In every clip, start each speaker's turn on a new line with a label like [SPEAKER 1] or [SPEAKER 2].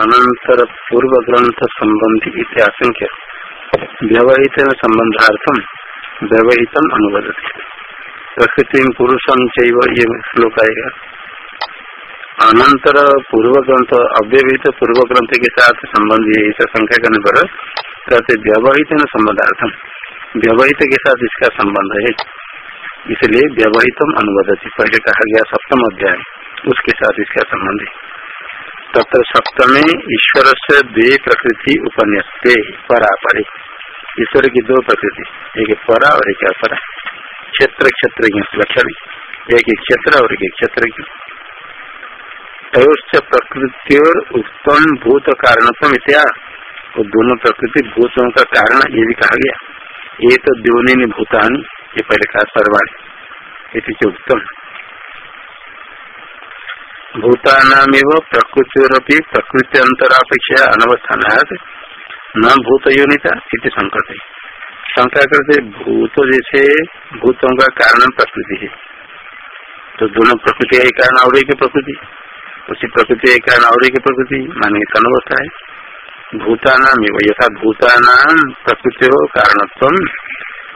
[SPEAKER 1] अनंतर पूर्व ग्रंथ संबंधी इत्याशंक्य व्यवहित संबंधार्थम व्यवहितम अनुवदती। प्रकृति पुरुषम चैव ये श्लोक आएगा अनंतर पूर्व ग्रंथ अव्यवहित पूर्व ग्रंथ के साथ संबंधी ऐसा संख्या करने पर कहते व्यवहित न संबंधार्थम व्यवहित के साथ इसका संबंध है। इसलिए व्यवहितम अनुवदती। पहले कहा गया सप्तम अध्याय, उसके साथ इसका संबंध है। तत्र सप्तमे ईश्वर से द्वे प्रकृति उपन्यस्ते परा परे ईश्वर की दो प्रकृति एक परा? और एक अपरा क्षेत्र क्षेत्र लक्षण। एक क्षेत्र और एक क्षेत्र तयोश्च प्रकृति और उत्तम भूत कारणत्म इत्या। वो दोनों प्रकृति भूतों का कारण, ये भी कहा गया। ये तो द्योनि भूतानी, ये पहले कहा सर्वाणी। ये उत्तम भूतानाम प्रकृति प्रकृति अंतरापेक्षा अनवस्थान न भूत योनिता इति संकट। शंका करते भूत जैसे भूतों का कारण प्रकृति है। तो दोनों प्रकृति एक कारण, और एक प्रकृति। उसी प्रकृति एक कारण, और एक प्रकृति, माने अवस्था है। भूतानाम यथा भूतानाम प्रकृति हो कारणत्व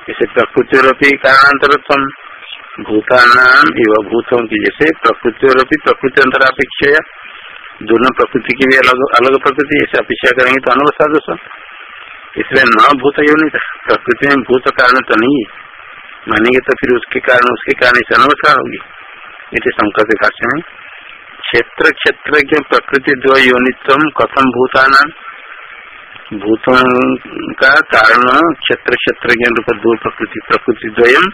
[SPEAKER 1] जैसे प्रकृति कारणतरत्व भूतानाम एवं भूतों की जैसे प्रकृति और प्रकृति अंतरापेक्षा दोनों प्रकृति की भी अलग अलग प्रकृति ऐसे अपेक्षा करेंगे तो अनवस्था दोष इसलिए न भूत नहीं प्रकृति में भूत कारण तो नहीं। है मानेंगे तो फिर उसके कारण उसके कारण इसे अनवस्था होगी। इसे के भाष्य में। क्षेत्र क्षेत्र के प्रकृति द्व योनित्व कथम भूताना? भूतों का कारण क्षेत्र क्षेत्र के रूप दो प्रकृति प्रकृति द्वयम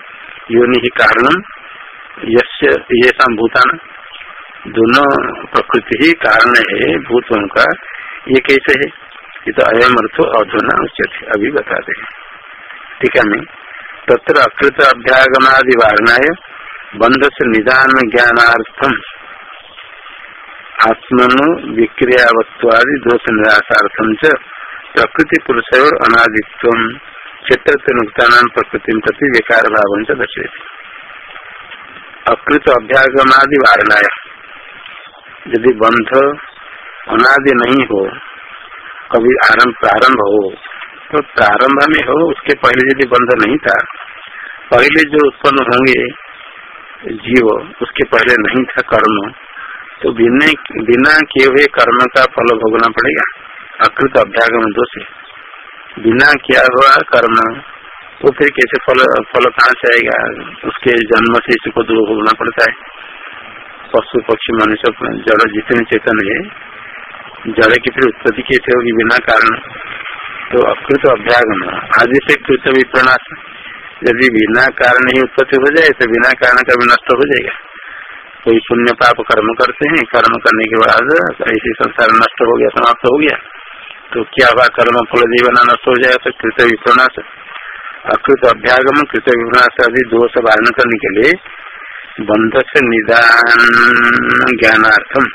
[SPEAKER 1] योनि ही कारण ये भूताना दोनों प्रकृति ही कारण है भूतों का ये कैसे है ये तो अयम अर्थो अधुना उचित अभी बताते हैं ठीक है मैं, तत्र अकृत अभ्यागमादि वारणाय बंध से निदान ज्ञानार्थम आत्मनु विक्रियावत्वादि दोष निराशार्थम च प्रकृति पुरुष और अनादित्व क्षेत्र नुकता प्रकृति प्रति विकार भाव दर्शे अकृत अभ्यागमादि वारणाया, यदि बंध अनादि नहीं हो, कभी आरंभ प्रारंभ हो तो प्रारंभ में हो, उसके पहले यदि बंध नहीं था, पहले जो उत्पन्न होंगे जीव, उसके पहले नहीं था कर्म तो बिना बिना किए हुए कर्म का फल भोगना पड़ेगा, अकृत अभ्यागम दोष। बिना किया हुआ कर्म तो फिर कैसे फल फल कहाँ से आएगा? उसके जन्म से इसको दूर होना पड़ता है। पशु, पक्षी, मनुष्य जड़ जितने चेतन है, जड़ की फिर उत्पत्ति कैसे होगी बिना कारण? तो अकृत अभ्यागम। आदि से कृत विप्रणाश यदि बिना कारण ही उत्पत्ति हो जाए तो बिना कारण का भी नष्ट हो जाएगा। कोई पुण्य पाप कर्म करते हैं, कर्म करने के बाद ऐसे संसार नष्ट हो गया, समाप्त हो गया। तो क्या हुआ? कर्म फल जीवन नष्ट हो जाएगा तो कृत विप्रणाश अकृत अभ्यागम, कृत विप्रणाश आदि दोष वारण करने के लिए बंध से निदान ज्ञानार्थम।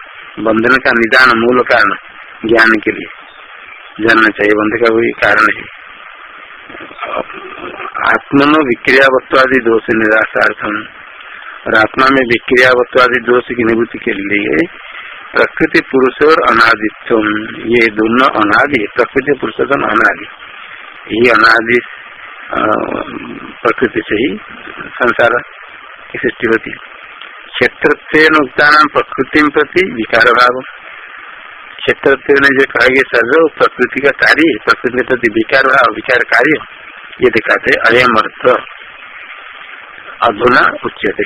[SPEAKER 1] बंधन का निदान मूल कारण, ज्ञान के लिए। जानना चाहिए, बंध का वही कारण है आत्मा विक्रियावत्वादि दोष निराशार्थम। और आत्मा में विक्रियावत्वादि दोष की निवृत्ति के लिए प्रकृति पुरुष और अनादित्व ये दोनों अनादि, प्रकृति पुरुष अनादि। ये अनादि प्रकृति से ही संसार की सृष्टि होती है। क्षेत्र नाम प्रकृति प्रति विकार भाव क्षेत्र ने जो कहा गया सर्व प्रकृति का कार्य प्रकृति के प्रति विकार भाव विकार कार्य ये दिखाते अयम अर्थ अधुना उच्यते।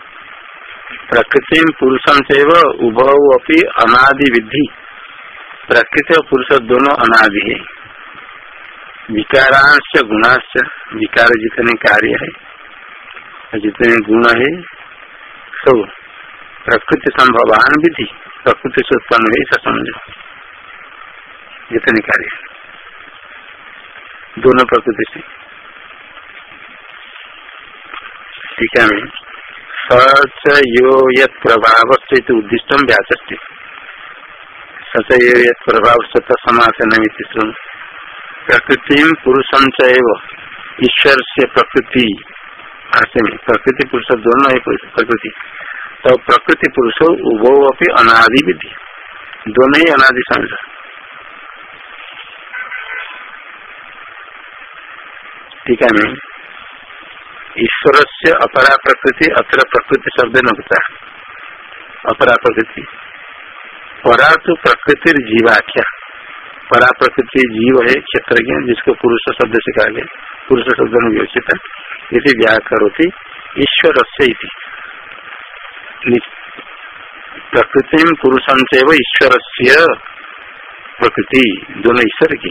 [SPEAKER 1] पुरुषम से उभव अपनी अनादि विधि प्रकृति और पुरुष दोनों अनादि है। विकारांश गुणांश विकार जितने कार्य है जितने गुण है, सब प्रकृति संभवान विधि, प्रकृति से उत्पन्न है ऐसा समझो। जितने कार्य दोनों प्रकृति से। ठीक है से यो सत समासन प्रकृति पुरुषम से प्रकृति में प्रकृति पुरुष दोनों है प्रकृति। तो प्रकृति पुरुषो उभो अपनी अनादि विधि दोनों ही अनादि समझ ठीक है ईश्वर से अपरा प्रकृति, अत्र प्रकृति शब्द न होता। अपरा प्रकृति। परा तो प्रकृति जीवाख्या। परा प्रकृति जीव है क्षेत्र जिसको पुरुष शब्द से कहा गया। पुरुष शब्द में विवक्षित यदि व्याकरोती ईश्वर से प्रकृति पुरुषम से ईश्वर से प्रकृति। दोनों ईश्वर की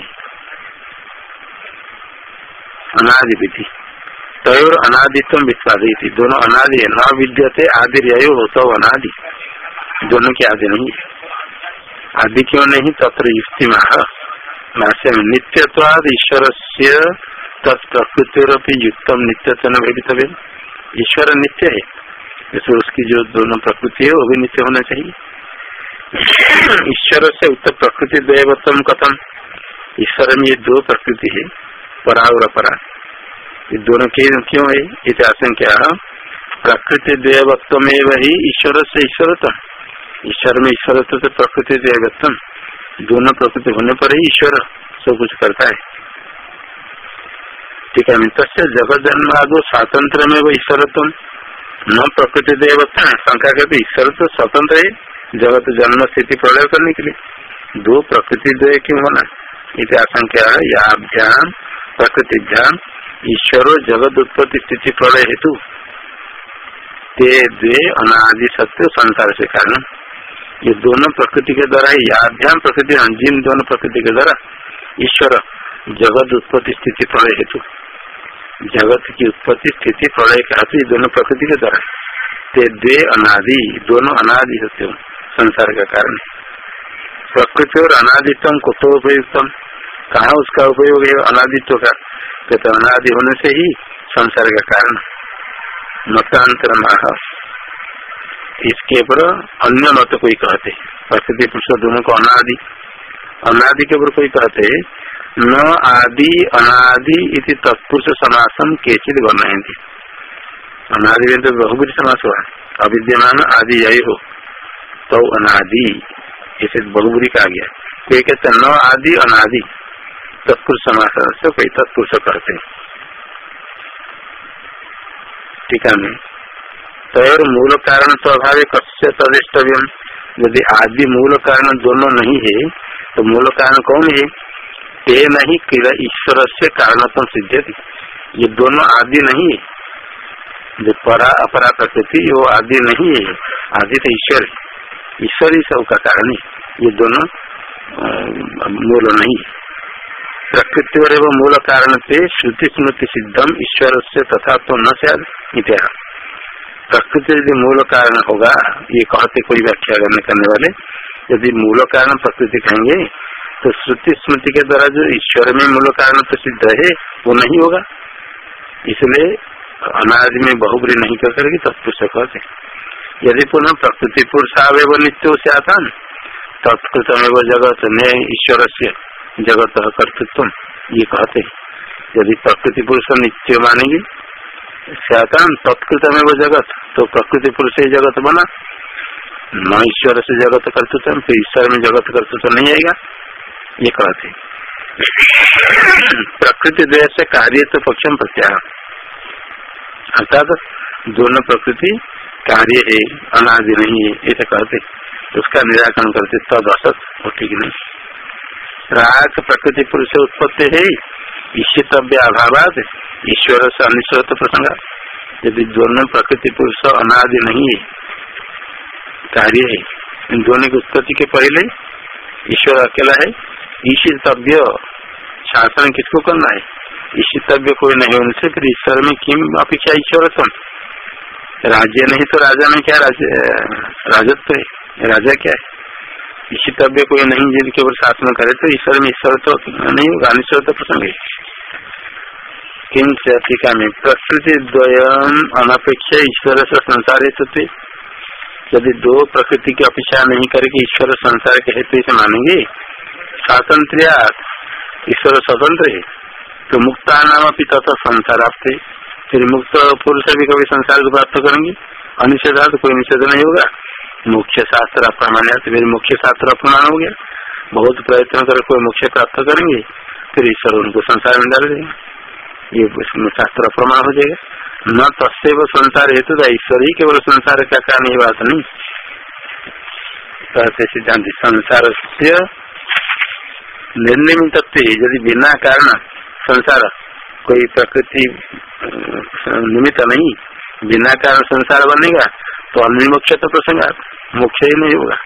[SPEAKER 1] अनादि विधि तयोर अनादित्व विस्वादी थी दोनों अनादि है। न विद्यते, आदि रहो अनादि। दोनों की आदि नहीं आदि क्यों नहीं? तत्र युक्ति भाष्य नित्यत्वाद ईश्वर से तत्प्रकृति युक्तम नित्यत्व न भेदितव्य ईश्वर नित्य है। जैसे उसकी जो दोनों प्रकृति है, वो भी नित्य होना चाहिए। ईश्वर से उत्तर प्रकृति दैवत्म कथम? ईश्वर में ये दो प्रकृति है परा। और अपरा ये दोनों क्यों है? इस आशंका प्रकृति देवत्व में वही ईश्वर से ईश्वरत्म ईश्वर में ईश्वरत्व से प्रकृति देवत्व। दोनों प्रकृति होने पर ही ईश्वर सब कुछ करता है। ठीक है तस्य जगत जन्मादो स्वातंत्र में वो ईश्वरत्व। न प्रकृति देवत्व शंका करते ईश्वर तो स्वतंत्र है। जगत जन्म स्थिति प्रलय करने के लिए। दो प्रकृति देव क्यों होना संख्या याभ्याम प्रकृति ध्यान ईश्वरो जगत उत्पत्ति स्थिति प्रलय हेतु। ते द्वे अनादि सत्य संसार से कारण। ये दोनों प्रकृति के द्वारा ही प्रकृति जिन दोनों प्रकृति के द्वारा ईश्वर जगत उत्पत्ति स्थिति प्रलय हेतु। जगत की उत्पत्ति स्थिति प्रलय का हेतु दोनों प्रकृति के द्वारा। ते द्वे अनादि, दोनों अनादि सत्य संसार का कारण। प्रकृति और अनादित्व कुतो कहा उसका उपयोग है? अनादित्व का तो अनादि होने से ही संसार का कारण मतांतर माह। इसके ऊपर अन्य मत कोई कहते। प्रकृति पुरुष दोनों को अनादि। अनादि के ऊपर कोई कहते, न आदि अनादि इति तत्पुरुष समासम केचित बनाएँगे अनादि में तो बहुबरी समास हुआ। अविद्यमान आदि यही हो। तो अनादि। इसे बहुबरी कहा गया। कोई कहते न आदि अनादि। तत्पुरुष समाचार से कोई तत्पुरुष करते। टीका में तयर मूल कारण तो अभाव कस्य तदिष्टव्यम यदि आदि मूल कारण दोनों नहीं है तो मूल कारण कौन है? ते नहीं किल ईश्वर से कारणत्म सिद्ध ये दोनों आदि नहीं है। जो परा अपरा प्रकृति वो आदि नहीं है। आदि तो ईश्वर। ईश्वर ही सबका कारण है। ये दोनों मूल नहीं है। प्रकृति और एवं मूल कारण से श्रुति स्मृति सिद्धम ईश्वर से तथा तो न प्रकृति यदि मूल कारण होगा, ये कहते कोई व्याख्या करने वाले, यदि मूल कारण प्रकृति कहेंगे तो श्रुति स्मृति के द्वारा जो ईश्वर में मूल कारण तो सिद्ध है, वो नहीं होगा। इसलिए अनाज में बहुबरी नहीं कर करेगी तत्पुरुष कहते यदि पुनः प्रकृति पुरुषावय नित्य से आता तत्कृतमेव जगत न ईश्वर से जगत कर्तृत्व ये कहते यदि प्रकृति पुरुष नित्य मानेंगे सैतान तत्कृत में वो जगत तो प्रकृति पुरुष से जगत बना। न ईश्वर से जगत कर्तृत्व तो ईश्वर में जगत कर्तृत्व नहीं आएगा। ये कहते प्रकृति द्वेष से कार्य तो पक्षम प्रत्याह। अर्थात दोनों प्रकृति कार्य है, अनादि नहीं है, ऐसा कहते उसका निराकरण करते तद असत, वो ठीक नहीं। राग प्रकृति पुरुष उत्पत्ति है। ईशितव्य अभाव ईश्वर से अनिश्वत प्रसंग। यदि दोनों प्रकृति पुरुष अनादि नहीं है, कार्य है, इन दोनों की उत्पत्ति के पहले ईश्वर अकेला है। ईशितव्य शासन किसको करना है? ईशितव्य कोई नहीं होने से फिर ईश्वर में किम अपेक्षा ईश्वर राज्य नहीं तो राजा में क्या? राजत्व है। राजा क्या है? ईशितव्य कोई नहीं जिन केवल शासन करे तो ईश्वर में ईश्वर तो नहीं होगा अनिश्वर तो प्रसंग है। में प्रकृति द्वयम अनपेक्षा ईश्वर से संसार हेतु यदि दो प्रकृति की अपेक्षा नहीं करके ईश्वर संसार के हेतु से मानेंगे स्वातंत्र ईश्वर स्वतंत्र है तो मुक्ता नाम अपनी तथा संसार आपसे फिर मुक्त पुरुष भी कभी संसार को प्राप्त करेंगे अनिषेधा तो कोई निषेध नहीं होगा। मुख्य शास्त्र अप्रमाण तो फिर मुख्य शास्त्र अप्रमाण हो गया बहुत प्रयत्न कर, कोई मुख्य प्राप्त करेंगे, फिर ईश्वर उनको संसार में डाल देंगे। ये शास्त्र प्रमाण हो जाएगा। न तस्व संसार हेतु था ईश्वर ही केवल संसार का कारण ये बात नहीं। कहते सिद्धांत, संसार से निर्निमित यदि बिना कारण संसार, कोई प्रकृति निमित्त नहीं, बिना कारण संसार बनेगा तो अनिमोक्ष तो प्रसंग मोक्ष ही नहीं होगा।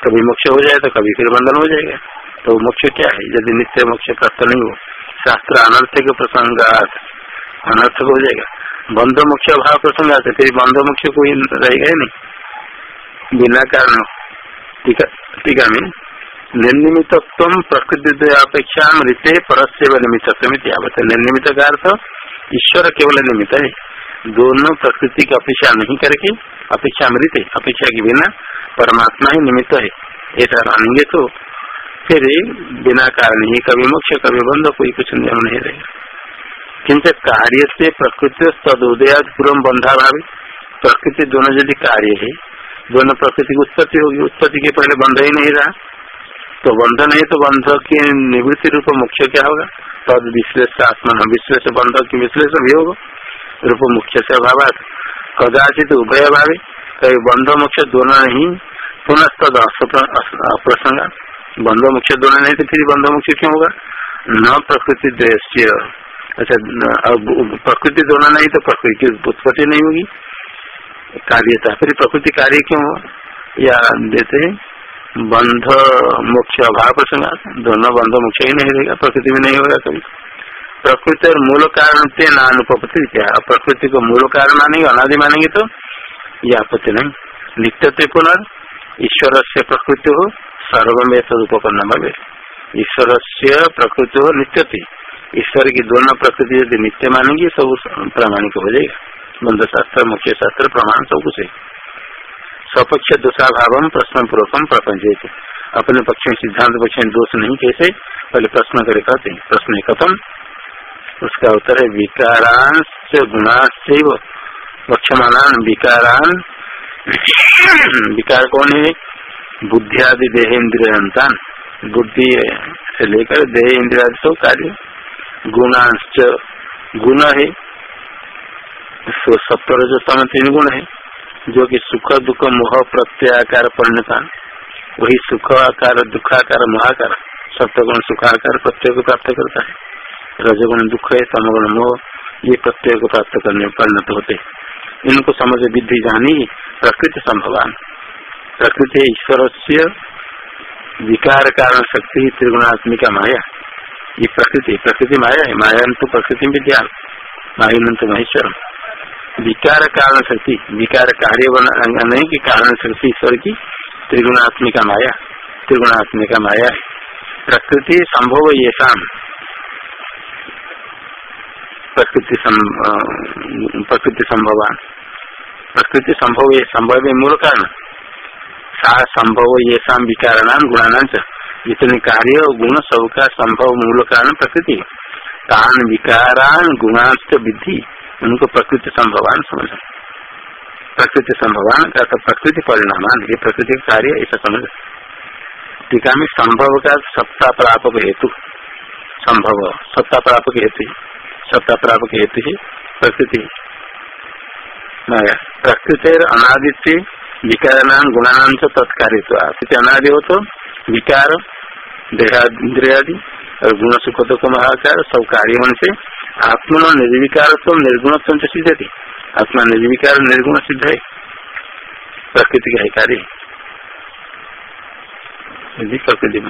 [SPEAKER 1] कभी मोक्ष हो जाए तो कभी फिर बंधन हो जाएगा। तो मोक्ष क्या है? यदि नित्य मोक्ष प्राप्त नहीं हो, शास्त्र अनर्थक प्रसंगात अनर्थक हो जाएगा। बंध मुख्य भाव प्रसंगात फिर बंध मुख्य कोई रहेगा ही नहीं। बिना कारण टीका में निर्निमित प्रकृति अपेक्षा मृत्य परस्य निमित्त निर्निमित का अर्थ ईश्वर केवल निमित्त है। दोनों प्रकृति की अपेक्षा नहीं करके अपेक्षा मृत अपेक्षा के बिना परमात्मा ही निमित्त है। ऐसा मानेंगे तो फिर बिना कारण ही कभी मोक्ष, कभी बंद कोई कुछ नियम नहीं रहेगा। किंच कार्य से प्रकृति तदोदयाद पूर्व बंधा भावी प्रकृति दोनों यदि कार्य है, दोनों प्रकृति की उत्पत्ति होगी, उत्पत्ति के पहले बंध ही नहीं रहा। तो बंधन है तो बंध की निवृत्ति रूप मुख्य क्या होगा? तद विश्लेष आत्मा विश्लेष बंध की विश्लेष भी होगा। रूप मुख्य से अभाव कदाचित उभय भावी, कभी बंध मुख्य दोनों ही पुनः तद अप्रसंगा बंध मुख्य दोनों नहीं तो फिर बंध मुख्य क्यों होगा? न प्रकृति दृश्य। अच्छा प्रकृति दोनों नहीं तो प्रकृति की उत्पत्ति नहीं होगी। कार्यता फिर प्रकृति कार्य क्यों हो या देते हैं, बंध मुख्य अभाव प्रसंग। दोनों बंध मुख्य ही नहीं रहेगा, प्रकृति में नहीं होगा कभी। प्रकृति और मूल कारण से नानुपति क्या? प्रकृति को मूल कारण मानेंगे, अनादि मानेंगे तो ये आपत्ति नहीं। नित्य पुनर्, ईश्वर से प्रकृति हो सर्वमें तदुपन्न भवे। ईश्वर से प्रकृति हो नित्य ईश्वर की दोनों प्रकृति यदि नित्य मानेंगे, सब प्रामाणिक हो जाएगा। बंध शास्त्र मुख्य शास्त्र प्रमाण सब कुछ है। स्वपक्ष दोषाभाव प्रश्न पूर्वकम प्रपंच अपने पक्ष में सिद्धांत पक्ष में दोष नहीं कैसे? पहले प्रश्न करे कहते प्रश्न कथम उसका उत्तर है, विकारान विकारांश गुणाश्च वक्षमान विकारान। विकार कौन है? बुद्धि आदि देह इंद्रिय संतान बुद्धि से लेकर देह इंद्रिया सब कार्य। गुणांश गुण है। सत्तर जो समय तीन गुण है, जो कि सुख, दुख, मोह, प्रत्याकार परिणता वही सुख, आकार, दुखाकार, मोहाकार। सप्तगुण सुखाकार प्रत्यय को प्राप्त करता है। रजगुण दुख है तमगुण मोह ये प्रत्यय को प्राप्त करने में परिणत होते। इनको समझ विधि जानी प्रकृति संभवान। प्रकृति ईश्वर से विकार कारण शक्ति त्रिगुणात्मिका माया। ये प्रकृति प्रकृति माया है, माया तो प्रकृति विद्या मायुनंत महेश्वर विकार कारण शक्ति, विकार कार्य बना, नहीं की कारण शक्ति ईश्वर की, त्रिगुणात्मिका माया त्रिगुणात्मिका माया है। प्रकृति संभव ये शाम। प्रकृति प्रकृति संभवान प्रकृति संभव ये संभव मूल कारण। सा संभव ये शाम विकार नाम गुणानाम जितने कार्य गुण सबका संभव मूल कारण प्रकृति। तान विकारान गुणांश विधि उनको प्रकृति संभवान समझ प्रकृति संभवान का प्रकृति परिणामान, ये प्रकृति कार्य ऐसा समझ टीका में संभव का सत्ता प्रापक हेतु। संभव सत्ता प्रापक हेतु। सत्ता प्रापक हेतु ही प्रकृति प्रकृति अनादित्य विकार नाम गुणानाम से तत्कारित्व अनादि हो तो विकार देहाद्रियादि और गुण सुख दुख महाकार सब कार्य होने से आत्मा निर्विकार तो निर्गुण सिद्ध थी आत्मा निर्विकार निर्गुण सिद्ध है प्रकृति का कार्य प्रकृति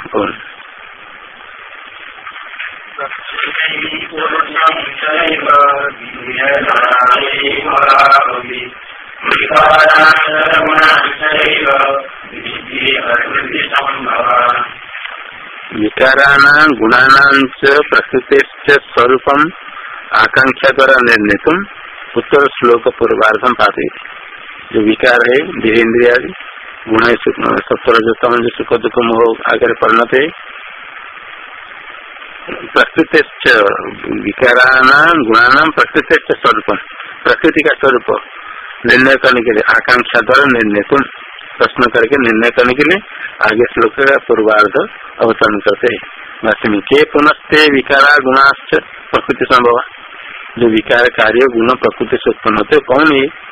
[SPEAKER 1] विकाराण गुणानां प्रकृति स्वरूप आकांक्षा द्वारा निर्णित उत्तर श्लोक पूर्वार्धम पाते जो विकार है धीरेन्द्रिया गुण सत्तर जो सुख दुख मोह आगे परिणत है प्रकृति विकाराण गुणानाम प्रकृति स्वरूप। प्रकृति का स्वरूप। निर्णय करने के लिए, आकांक्षा द्वारा निर्णय प्रश्न करके निर्णय करने के लिए, आगे श्लोक का पूर्वार्ध अवतरण करते हैं। के पुनस्ते विकारा गुणाश्च प्रकृति संभव। जो विकार कार्य, गुण प्रकृति से उत्पन्न होते कौन है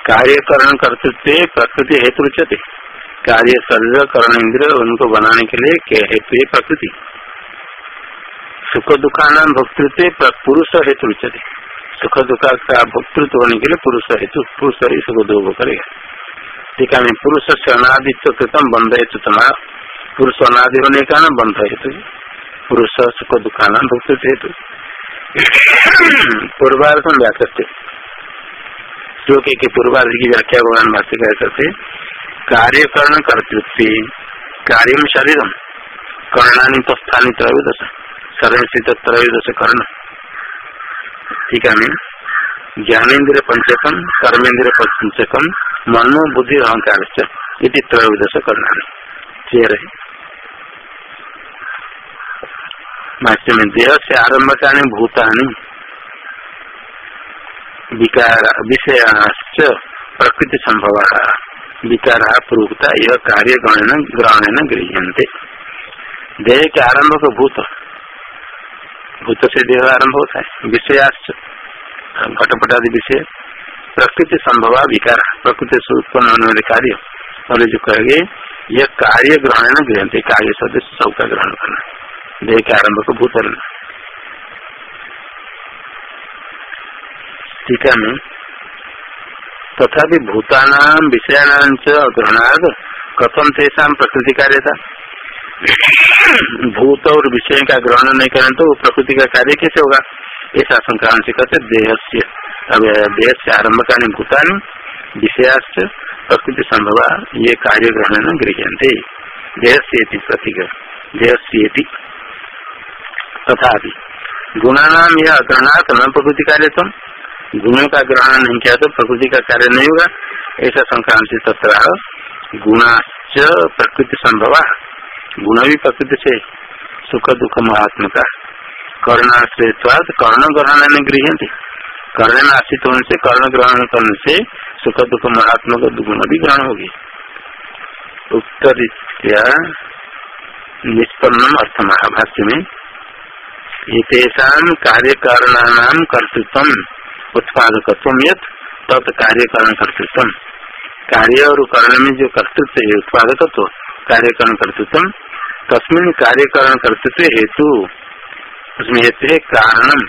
[SPEAKER 1] कार्यकरण कर्तृत्व प्रकृति हेतु रुचते। कार्य शरीर, करण इंद्र उनको बनाने के लिए हेतु प्रकृति। सुख दुखान भोक्तृत्व पुरुष हेतु रुचते। सुख दुख का भोक्तृत्व होने के लिए पुरुष हेतु, पुरुष ही सुख दुख करेगा। ठीक है पुरुष से अनादित्व कृतम बंध हेतु तुम्हारा पुरुष अनादि होने का ना बंध हेतु। पुरुष सुख दुखान भोक्तृत्व हेतु। पूर्वार्थम व्याकृत श्लोक के पूर्वाधि की व्याख्या भगवान भाष्यकार करते कार्यकरण कर्तृत्व, कार्य शरीरम कर्णानी तस्थानी त्रयोदश शरण स्थित त्रयोदश कर्ण। ठीक है ज्ञानेन्द्र पंचकम कर्मेंद्र पंचकम मनो बुद्धि अहंकार त्रयोदश कर्णानी। चेर भाष्य में देह से आरंभ करने भूतानी विकार विषय प्रकृति संभव विकार प्रोक्ता यह कार्य गणन ग्रहण गृहते देह के आरंभ को भूत। भूत से देह आरंभ होता है। विषयाश्च घटपटादि विषय। प्रकृति संभव विकार। प्रकृति से उत्पन्न होने वाले कार्य। और जो कहेंगे यह कार्य ग्रहण गृहते कार्य सदस्य सबका ग्रहण करना देह के आरंभ को भूत टीका में तथा भूतानाम विषयाणाम ग्रहणार्थ कथम तेषा प्रकृति कार्य था भूत और विषय का ग्रहण नहीं करें तो प्रकृति का कार्य कैसे होगा? ऐसा संक्रांत कहते देह से देह से आरंभ करने भूतान, विषयाश्च, प्रकृति संभव, ये कार्य ग्रहण न गृहते देह प्रतीक। देह से तथा गुणानाम यह ग्रहणार्थ न प्रकृति कार्य तुम गुणों का ग्रहण नहीं किया तो प्रकृति का कार्य नहीं होगा। ऐसा संक्रांति तथा गुणाच प्रकृति संभव गुण भी प्रकृति से सुख दुख महात्म का कर्णाश्रयत्वाद कर्ण ग्रहण में गृह कर्ण आश्रित होने से, कर्ण ग्रहण करने से सुख दुख महात्मा का गुण भी ग्रहण होगी। उत्तरीत्या निष्पन्नम अर्थ महाभाष्य में ये कार्य कारणानाम कर्तृत्व उत्पादक यथ कार्य करण कर्तृत्व कार्य और करण में जो कर्तृत्व है उत्पादक कार्यकरण कर्तृत्व तस्मिन कार्यकरण कर्तृत्व हेतु, उसमें हेतु है कारणम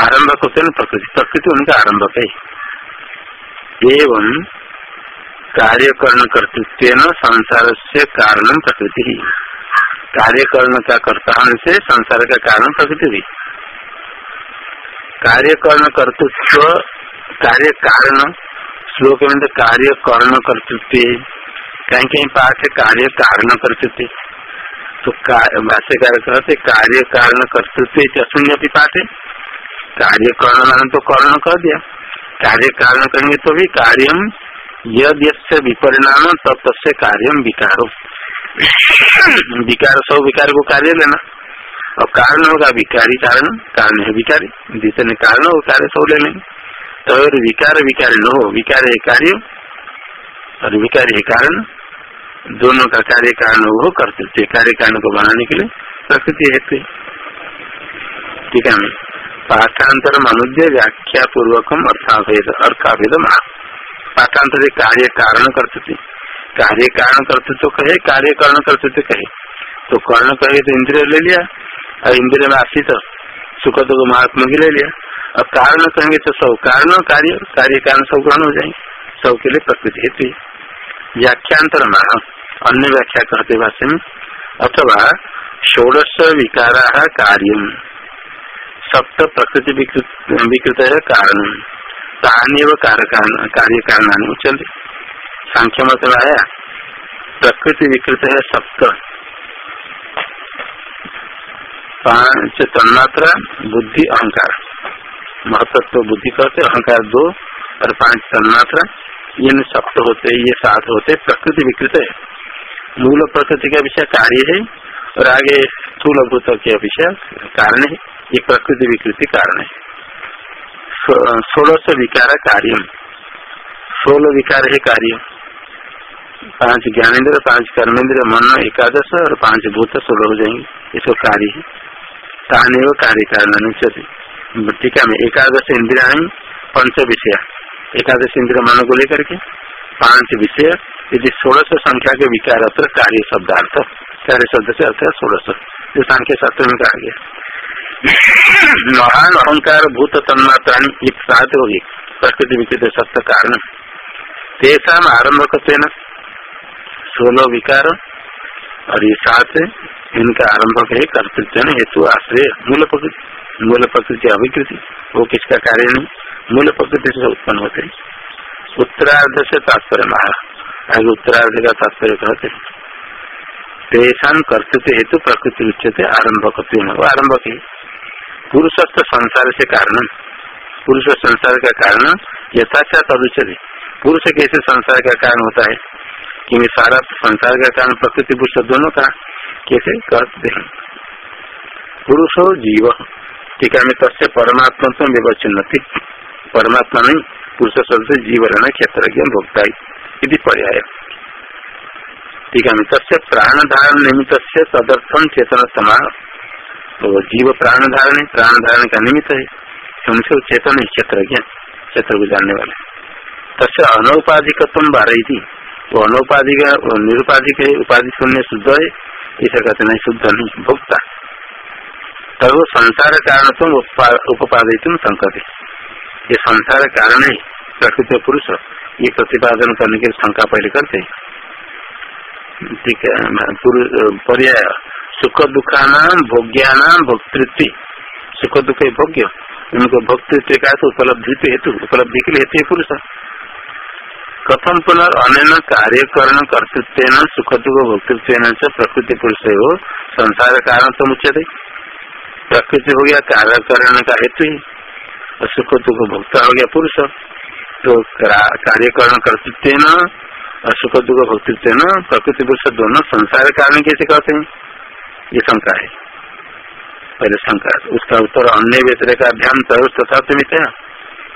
[SPEAKER 1] आरंभक होते न प्रकृति प्रकृति उनका आरंभक है। एवं कार्यकरण कर्तृत्व संसार से कारण प्रकृति। ही कार्यकरण का कर्ता से संसार का कारण प्रकृति भी। कार्य कर्ण कर्तृत्व कार्य कारण श्लोक में तो कार्य कर्ण कर्तृत्व कहीं कहीं पाठ कार्य कारण कर्तृत्व तो भाष्यकार कहते कार्य कारण कर्तृत्व अशून्य भी पाठ है? कार्य कर्ण मान तो कर्ण कर दिया। कार्य कारण करेंगे तो भी कार्यम यद विपरिणाम तब तस्य कार्यम विकारो। विकार सब विकार को कार्य लेना। और कारण होगा विकारी कारण कारण है विकारी। जितने कारण हो कार्य सब ले लेंगे। तो अगर विकार विकार न हो, विकार है कार्य, और विकार है कारण, दोनों का कार्य कारण हो करते कार्य कारण को बनाने के लिए प्रकृति है ठीक है पाठांतर अनुद्य व्याख्या पूर्वकम अर्थाभेद अर्थाभेद पाठांतर कार्य कारण करते कार्य कारण करते तो कहे, कार्य कारण करते कहे। तो कर्ण कहे तो इंद्रिय ले लिया और इंद्रिय में आशित सुख दुख महात्मा की ले लिया। और कारण कहेंगे तो सब कारण कार्य कार्य कारण सब ग्रहण हो जाएँगे। सबके लिए प्रकृति हेतु व्याख्यांतर अन्य व्याख्या कहते भाष्य में, अथवा षोड़श विकारा कार्य सप्त प्रकृति विकृत है कारण तान्यव कार्य कारण उच्चते सांख्य मत आया, प्रकृति विकृत है सप्त। पाँच तन्मात्रा बुद्धि अहंकार। महत्व बुद्धि कहते अहंकार दो और पाँच तन्मात्रा ये सप्त होते, ये सात होते, प्रकृति विकृत है। मूल प्रकृति का विषय कार्य है और आगे स्थूल भूत के विषय कारण है। ये प्रकृति विकृति कारण है। सोलह विकार कार्य सोलह विकार है कार्य। पाँच ज्ञानेन्द्र, पाँच कर्मेंद्र मन एकादश और पाँच भूत सोलह हो जाएँगे। सब कार्य है। ताने वो कार्य कारण टीका में एकादश इंद्रिया पंच विषय। एकादश इंद्र मन को लेकर के पाँच विषय। यदि सोलह संख्या के विकार अत्र कार्य शब्दार्थ कार्य शब्द से अर्थ है सोलह जो सांख्य शास्त्र में कहा गया महान अहंकार भूत तन्मात्रा एक साथ होगी प्रकृति विकृत सत्य कारण। तेसा आरंभ करते न सोलह विकार। और ये साथ इनका आरंभ है कर्तृत्व हेतु आश्रय, मूल प्रकृति मूल प्रकृति अभिकृति, वो किसका कार्य नहीं मूल प्रकृति से उत्पन्न होते हैं। उत्तरार्ध से तात्पर्य महा, आगे उत्तरार्ध का तात्पर्य कहते हैं। तेषान कर्तव्य हेतु प्रकृति उच्चते आरंभ करते हैं वो आरंभ के पुरुषस्थ संसार से कारण। पुरुष संसार का कारण यथाचा तदुचते पुरुष कैसे संसार का कारण होता है? क्योंकि सारा संसार का कारण प्रकृति, पुरुष दोनों का कैसे कहते हैं पुरुष और जीव। टीका में तस्य परमात्मा तो विवचिन्न परमात्मा नहीं, पुरुष शब्द जीव रहना क्षेत्र भोक्ता पर्याय। ठीक है तस्य प्राण धारण निमित्त से तदर्थम चेतन समान तो जीव प्राण धारण प्राण धारण का निमित्त है। उनसे चेतन है क्षेत्र क्षेत्र को जानने वाले। तस्य अनौपाधिक तुम बारही थी वो अनौपाधिक, निरुपाधिक है, उपाधि शून्य शुद्ध है। ऐसा कहते नहीं, शुद्ध भोक्ता। तब संसार कारण तुम उपाधि तुम संकट ये संसार कारण है, प्रकृति पुरुष। ये प्रतिपादन करने के शंका पहले करते पर्याय। सुख दुखानाम भोग्यानाम भोक्तृत्व। सुख दुख भोग्य। उनको भोक्तृत्व का तो उपलब्धि हेतु, उपलब्धि के लिए हेतु पुरुष। कथम पुनर् अन्य कार्यकरण कर्तृत्व सुख दुख भोक्तृत्व प्रकृति पुरुष हो, संसार कारण तो मुच्यते। प्रकृति हो गया, कार्यकरण का हेतु ही। और सुख दुख भोक्ता हो गया पुरुष। तो कार्यकरण कर्तृत्व और सुख दुख भक्ति न प्रकृति पुरुष दोनों संसार कारण कैसे कहते हैं? ये शंका है। पहले शंका उसका उत्तर अन्य व्यतिरिक अभ्याम तथा तुम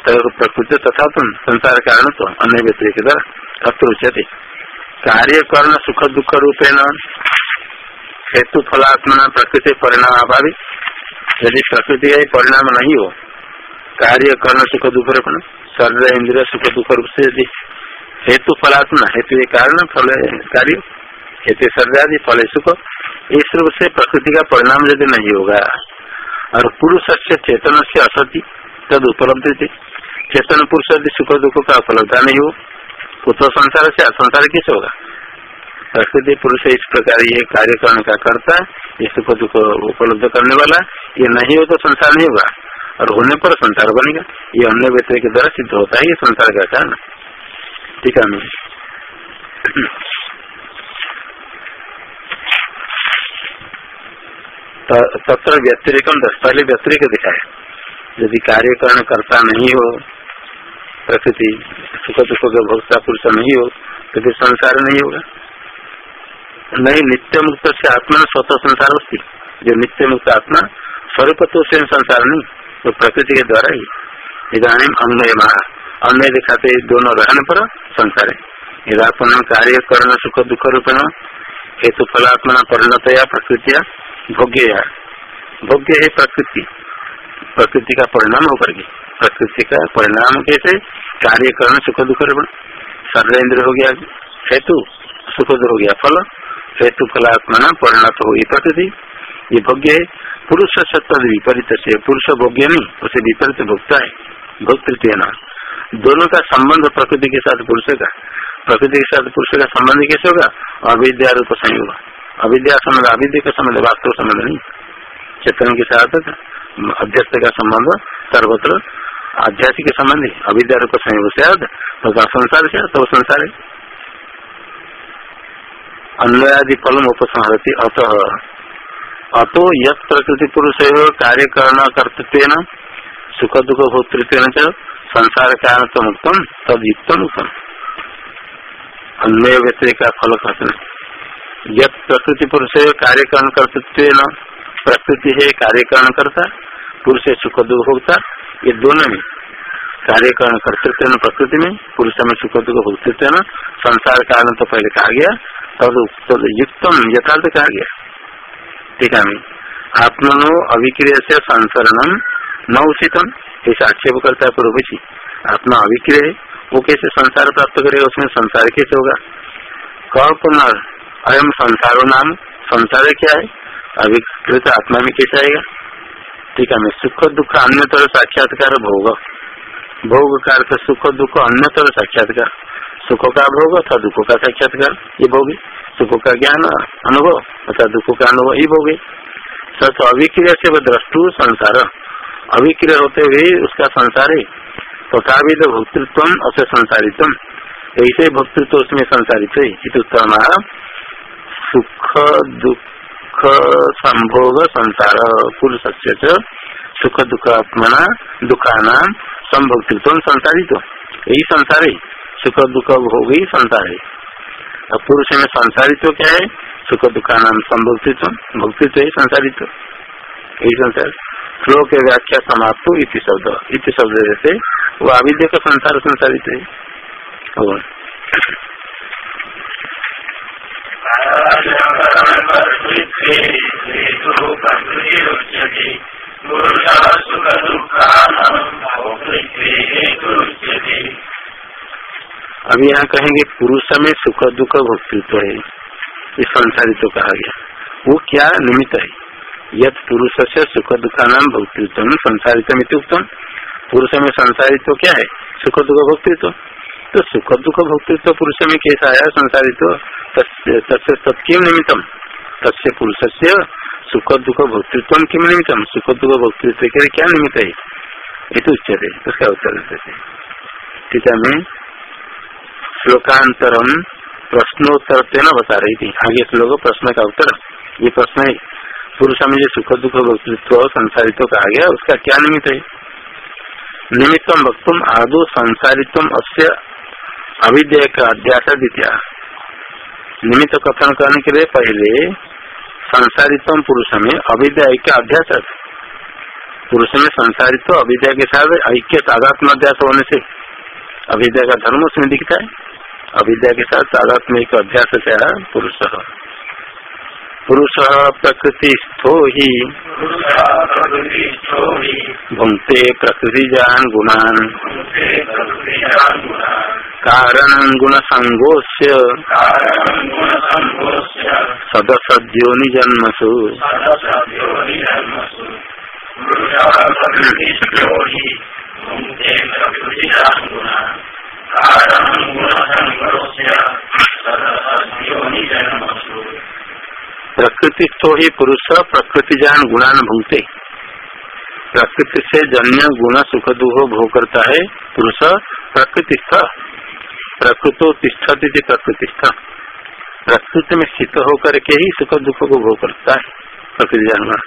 [SPEAKER 1] तरह प्रकृति तथा तुम संसार कारण तो अन्य व्यतिरिक द्वारा अत्र उच्यते। कार्य कर्ण सुख दुख रूपेण हेतु फलात्मना प्रकृति परिणाम अभावी। यदि प्रकृति का परिणाम नहीं हो कार्य कर्ण सुख दुख रूपेण, शरीर, इंद्रिय सुख दुख रूप से यदि हेतु फलात्मा हेतु कारण, फल कार्य, हेतु सर्वादि फल सुख, इस रूप से प्रकृति का परिणाम यदि नहीं होगा, और पुरुष से चेतन से असति, तद उपलब्ध थे। चेतन पुरुष यदि सुख दुख का उपलब्धता नहीं हो तो संसार से संसार किस होगा प्रकृति पुरुष इस प्रकार ये कार्य का करता ये सुख दुख उपलब्ध करने वाला ये नहीं हो तो संसार नहीं होगा और होने पर संसार बनेगा ये अन्य व्यक्ति के द्वारा सिद्ध होता है ये संसार का कारण टीका में तत्र व्यतिरिकम पहले व्यतिरिक दिखाए यदि कार्यकरण करता नहीं हो प्रकृति सुख दुख का भोक्ता पुरुष नहीं हो तो फिर संसार नहीं होगा। नहीं नित्य मुक्त से आत्मा स्वतः संसार होती। जो नित्य मुक्त आत्मा स्वरूप तो स्वयं संसार नहीं तो प्रकृति के द्वारा ही। इधानी अन्वय महा। अन्य दिखाते दोनों रहने पर संसार है। यदापन कार्य, करण, सुख, दुख रूपेण हेतु फलात्मना परिणत या प्रकृतिया भोग्य भोग्य है प्रकृति। प्रकृति का परिणाम होकर के। प्रकृति का परिणाम कैसे? कार्य करण सुख दुख सर्वेन्द्र हो गया हेतु सुख हो गया। फल। हेतु फलात्मा परिणत हो प्रकृति। ये भोग्य है। पुरुष सत्य विपरीत से पुरुष भोग्य नहीं, उसे विपरीत भोगता है। भोक्तृत्व न दोनों का संबंध प्रकृति के साथ पुरुष का। प्रकृति के साथ पुरुष का संबंध कैसे होगा? अविद्या रूप संयोग। अविद्या संबंध, अविद्या का संबंध वास्तव संबंध नहीं। चेतन के साथ अध्यक्ष का संबंध सर्वत्र आध्यात्मिक संबंध अविद्या रूप संयोग से तो संसार से तो संसार है। अन्वयादि फलम उपसंहरती अतः। अतो यत प्रकृति पुरुष कार्य करना कर्तृत्व सुख दुख भोक्तृत्व संसार कारण तो मुक्तम तद युक्तम उत्तम अन्वय व्यतिरिक का फल कहते यत प्रकृति पुरुष कार्यकरण कर्तृत्व प्रकृति है कार्यकरण करता पुरुष सुख दुख भोगता ये दोनों में कार्यकरण कर्तृत्व प्रकृति में, पुरुष में सुख दुख भोक्तृत्व संसार कारण तो पहले कहा गया तद तद युक्तम, यथार्थ कहा गया। ठीक है, आत्मनो अभिक्रिय से संसरणम न उचितम, ऐसा आक्षेप करता है पूर्व आत्मा अभिक्रिय वो कैसे संसार प्राप्त करेगा, उसमें संसार कैसे होगा? कल्पना अयम संसारो नाम, संसार क्या है? अभिकृत आत्मा में कैसे आएगा? ठीक है सुख दुख अन्यतर साक्षात्कार भोग। भोग का अर्थ सुख दुख अन्यतर साक्षात्कार। सुख का भोग अथवा दुख का साक्षात्कार, ये भोग। सुख का ज्ञान, अनुभव अथवा दुख का अनुभव, ये भोग। सच अभिक्रिया से द्रष्टु संसार। अभिक्रिय होते हुए उसका संसार है। तथा तो भोक्तृत्व अस संसारित्व ऐसे भोक्तृत्व उसमें संसारित है। सुख, दुख संभोग संसार पुरुष से सुख दुख आत्मना दुखाना संभोक्तृत्व संसारित यही संसार है। सुख दुख भोग ही संसार है। पुरुष में संसारित्व क्या है? सुख दुखानाम संभोक्तृत्व, भोक्तृत्व ही संसारित यही संसार। श्लोक व्याख्या समाप्त इति शब्द। इति शब्द जैसे वो अविद्य का संसार संसारित है। अभी यहाँ कहेंगे पुरुष में सुख दुख भोक्तृत्व है। ये संसारित कहा गया। वो क्या निमित्त है? यद पुरुष से सुख दुखा नाम भोक्तृत्व संसारित पुरुष में संसारित क्या है? सुख दुख भोक्तृत्व। तो सुख दुख भोक्तृत्व पुरुष में कैसा आया संसारित, तस्य तत्म निमित्तम तस्य पुरुष से सुख दुख भोक्तृत्व किम निमित्तम सुख दुख भोक्तृत्व के क्या निमित्त है? ये तो उच्चते उसका उत्तर देते ठीक है। मैं श्लोकांतरम प्रश्नोत्तर बता रही थी आगे श्लोक प्रश्न का उत्तर। ये प्रश्न है, पुरुष में जो सुख दुख भोक्तृत्व संसारित्व कहा गया उसका क्या निमित्त है? निमित्तम वक्तुम आदो संसारित्व अस्य अविद्या का अध्यास द्वितीय। निमित्त कथन करने के लिए पहले संसारित्व पुरुष में अविद्या ऐक्य अध्यास पुरुष में संसारित्व, अविद्या के साथ ऐक्य तादात्म अध्यास होने से अविद्या का धर्म उसमें दिखता है। अविद्या के साथ तादात्म एक अध्यास क्या? पुरुष। पुरुष प्रकृति स्थो ही। भुंगते प्रकृति जान गुणान। कारण गुण संगोष्य सदसद्योनि जन्मसु प्रकृति तो ही पुरुष प्रकृति जान गुणान भूंगते प्रकृति से जन्य गुण सुख दुख भोग करता है पुरुष प्रकृतिस्थ प्रकृतो तिष्ठती प्रकृतिस्थ प्रकृति में स्थित होकर के ही सुख दुख को भोग करता है प्रकृति जानवर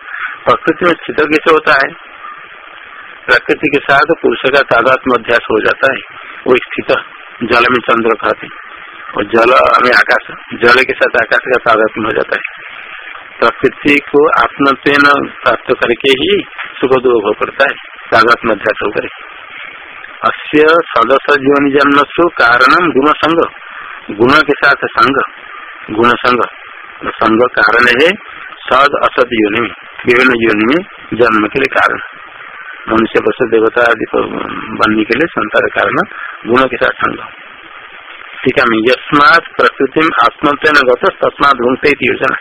[SPEAKER 1] प्रकृति में स्थित कैसे होता है? प्रकृति के साथ पुरुष का तादात्म अध्यास हो जाता है। वो स्थित जल में चंद्र खाते और जल में आकाश, जल के साथ आकाश का तादात्म हो जाता है। प्रकृति को आत्मत्व प्राप्त करके ही सुख दुख भोग करता है। तादात्म अध्यास होकर अस्य सदस्य जीवन जन्म सु कारण गुण संग गुण के साथ संग गुण संग संग कारण है सद असत योनि में विभिन्न योनि में जन्म के लिए कारण। मनुष्य बस देवता आदि बनने के लिए संसार कारण गुणों के साथ संग ठीक है यस्मात प्रकृति में आत्मत्व गत योजना।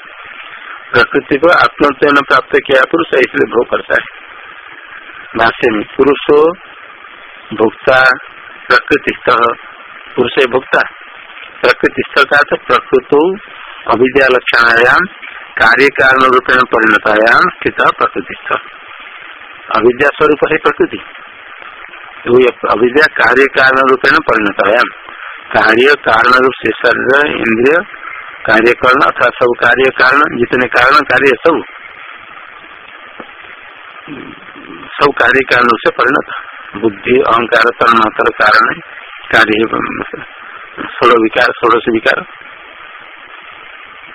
[SPEAKER 1] प्रकृति को आत्मत्व प्राप्त किया पुरुष, इसलिए भोग करता है। भाष्य में पुरुषो भोक्ता प्रकृति पुरुष भोक्ता। प्रकृति का प्रकृत अविद्या लक्षणायाम कार्य कारण रूपेण परिणतायाम स्थित प्रकृतिस्थ। अविद्या स्वरूप है प्रकृति। अविद्या कार्य कारण रूपेण परिणत है कार्य कारण रूप से शरीर, इंद्रिय कार्य करण अथवा सब कार्य कारण जितने कारण कार्य सब। सब कार्य कारण से परिणत। बुद्धि, अहंकार तन्मात्र कारण है कार्य सोलह विकार सोलह से विकार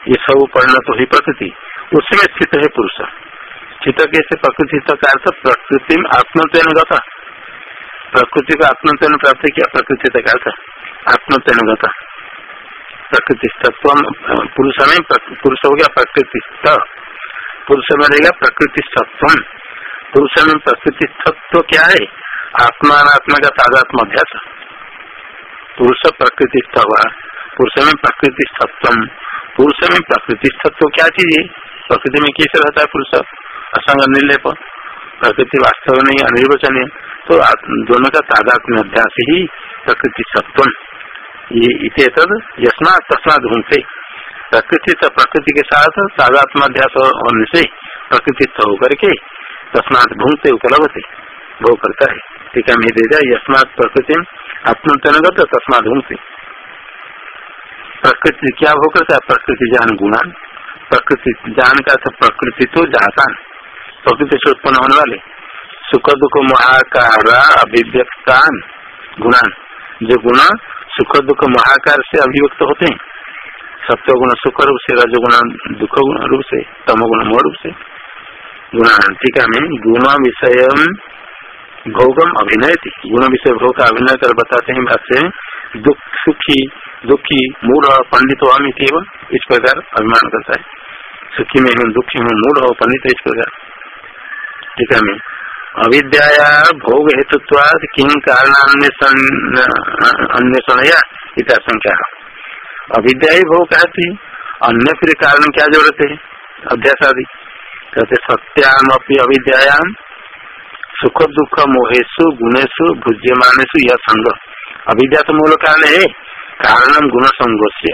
[SPEAKER 1] ये सब परिणत हुई प्रकृति. उसमें स्थित है पुरुष. स्थित कैसे प्रकृति का अर्थ? प्रकृति में आत्मत्व गता. प्रकृति को आत्मत्व प्राप्त किया प्रकृति का अर्थ? आत्मत्व गता. प्रकृति तत्व पुरुष में पुरुष हो गया प्रकृति पुरुष में रहेगा प्रकृति तत्व पुरुष में प्रकृति तत्व क्या है? आत्मा आत्मा का तादात्म अभ्यास पुरुष प्रकृति हुआ पुरुष में प्रकृति तत्व पुरुष में प्रकृति तत्व क्या चीज़ है? प्रकृति में कैसे रहता है पुरुष? असंग निर्लेप। प्रकृति वास्तव नहीं अनिर्वचनीय। तो दोनों का तादात्म्य अभ्यास ही प्रकृति सत्व ये इसे तद यस्मा तस्मात घूमते प्रकृति तो प्रकृति के साथ तादात्माध्यास होने से प्रकृति होकर के तस्मात भूंगते उपलब्ध भोग करता है ठीक है दे दिया यस्मात प्रकृति आत्मतनगत तस्मात घूमते प्रकृति क्या भोग करता है प्रकृति जान गुणा प्रकृति जान का प्रकृति तो जाता प्रकृति से उत्पन्न होने वाले सुख दुख महाकार अभिव्यक्तान गुणान जो गुण सुख दुख महाकार से अभिव्यक्त होते हैं सत्य गुण सुख रूप से रजगुण दुख गुण रूप से तम गुण मोह रूप से गुणान टीका में गुण विषय भोगम अभिनय थी। गुण विषय भोग का अभिनय कर बताते हैं भाष्य दुख, सुखी, दुखी, मूढ़ पंडित वामी केवल इस प्रकार अभिमान करता है। सुखी में हूँ, दुखी हूँ, मूढ़ हो पंडित इस प्रकार। ठीक है, मैं। अविद्या भोग हेतुत्वाद किम कारण अन्वेषण या इतना संख्या अविद्या ही भोग कहती अन्य फिर कारण क्या ज़रूरत है? अध्यास आदि कहते सत्याम अपनी अविद्याम सुख दुख मोहेशु गुणेशु भुज्यमानेशु यह संग अविद्या तो मूल कारण है कारणम गुण संगोष्य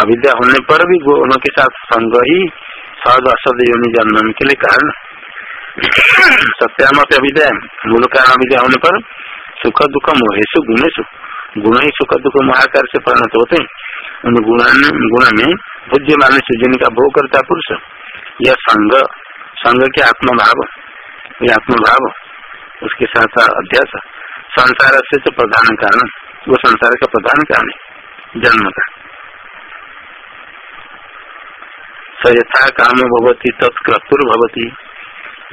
[SPEAKER 1] अविद्या होने पर भी गुणों के साथ संग ही सद असद योनि जन्म के लिए कारण। सत्यामत अविद्या, मूल कारण अविद्या होने पर सुख दुख मोहेशु गुणेशु गुण ही सुख दुख महाकार से परिणत होते हैं। उन गुण गुण में बुद्धि माने से जिनका भोग करता पुरुष, यह संग संग के आत्मभाव। ये आत्मभाव उसके साथ अध्यास। संसार से तो प्रधान कारण, वो संसार का प्रधान कारण है, जन्म का। स यथा काम भवती तत्क्रतुर भवती।